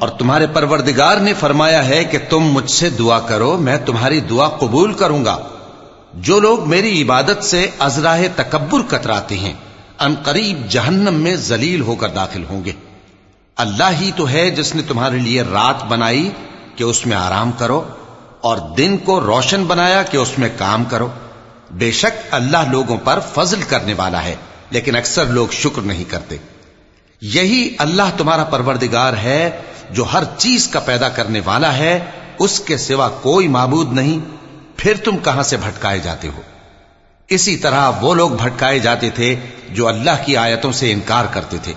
और तुम्हारे परवरदिगार ने फरमाया है कि तुम मुझसे दुआ करो, मैं तुम्हारी दुआ कबूल करूँगा। जो लोग मेरी इबादत से अजराह तकबर कतराते हैं अनकरीब जहन्नम में जलील होकर दाखिल होंगे। अल्लाह ही तो है जिसने तुम्हारे लिए रात बनाई कि उसमें आराम करो, और दिन को रोशन बनाया कि उसमें काम करो। बेशक अल्लाह लोगों पर फजल करने वाला है, लेकिन अक्सर लोग शुक्र नहीं करते। यही अल्लाह तुम्हारा परवरदिगार है जो हर चीज़ का पैदा करने वाला है, उसके सिवा कोई माबूद नहीं, फिर तुम कहाँ से भटकाए जाते हो? इसी तरह वो लोग भटकाए जाते थे जो अल्लाह की आयतों से इनकार करते थे।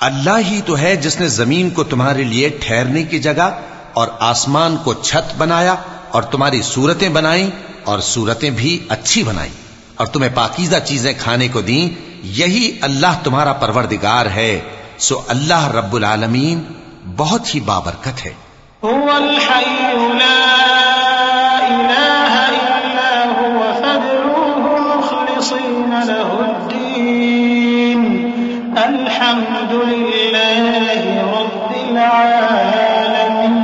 अल्लाह ही तो है जिसने ज़मीन को तुम्हारे लिए ठहरने की जगह और आसमान को छत बनाया और तुम्हारी सूरतें बनाई और सूरतें भी अच्छी बनाई और तुम्हें पाकिजा चीज़ें खाने को दी। यही अल्लाह तुम्हारा परवरदिगार है। सो अल्लाह रब्बुल आलमीन बहुत ही बाबरकत है हुवल हय्यु ला इलाहा इल्ला हुव फद'ूहु मुखलिसीन लहुद्दीन अल्हम्दुलिल्लाहि रब्बिल आलमीन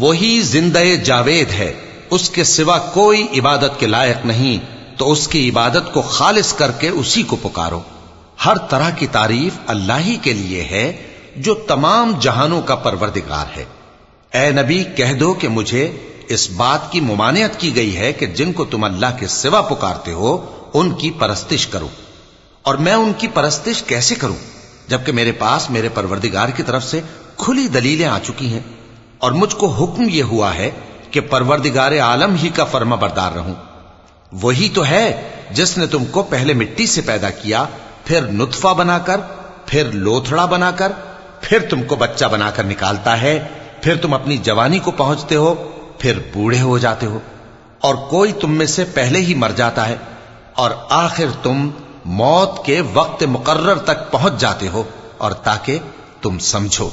वही जिंदे जावेद है उसके सिवा कोई इबादत के लायक नहीं तो उसकी इबादत को खालिस करके उसी को पुकारो हर तरह की तारीफ अल्लाह ही के लिए है जो तमाम जहानों का परवरदिगार है ए नबी कह दो कि मुझे इस बात की मुमानियत की गई है कि जिनको तुम अल्लाह के सिवा पुकारते हो, उनकी परस्तिश करो। और मैं उनकी परस्तिश कैसे करूँ, जबकि मेरे पास मेरे परवरदिगार की तरफ़ से खुली दलीलें आ चुकी हैं, और मुझको हुक्म यह हुआ है कि परवरदिगार आलम ही का फर्मा बरदार रहूँ। वही तो है जिसने तुमको पहले मिट्टी से पैदा किया, फिर नुतफा बनाकर, फिर लोथड़ा बनाकर, फिर तुमको बच्चा बनाकर निकालता है, फिर तुम अपनी जवानी को पहुँचते हो फिर बूढ़े हो जाते हो और कोई तुम में से पहले ही मर जाता है और आखिर तुम मौत के वक्त मुकर्र तक पहुंच जाते हो और ताकि तुम समझो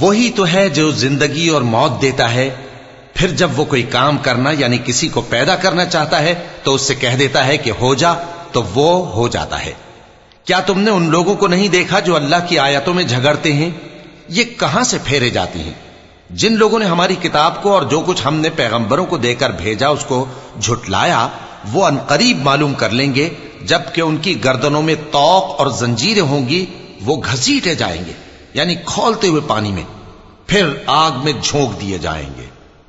वही तो है जो ज़िंदगी और मौत देता है। फिर जब वो कोई काम करना यानी किसी को पैदा करना चाहता है तो उससे कह देता है कि हो जा तो वो हो जाता है। क्या तुमने उन लोगों को नहीं देखा जो अल्लाह की आयतों में झगड़ते हैं? ये कहाँ से फेरे जाती हैं? जिन लोगों ने हमारी किताब को और जो कुछ हमने पैगंबरों को देकर भेजा, उसको झुटलाया, वो अनकरीब मालूम कर लेंगे, जबकि उनकी गर्दनों में तोक और जंजीरें होंगी वो घसीटे जाएँगे यानी खोलते हुए पानी में फिर आग में झोंक दिए जाएँगे।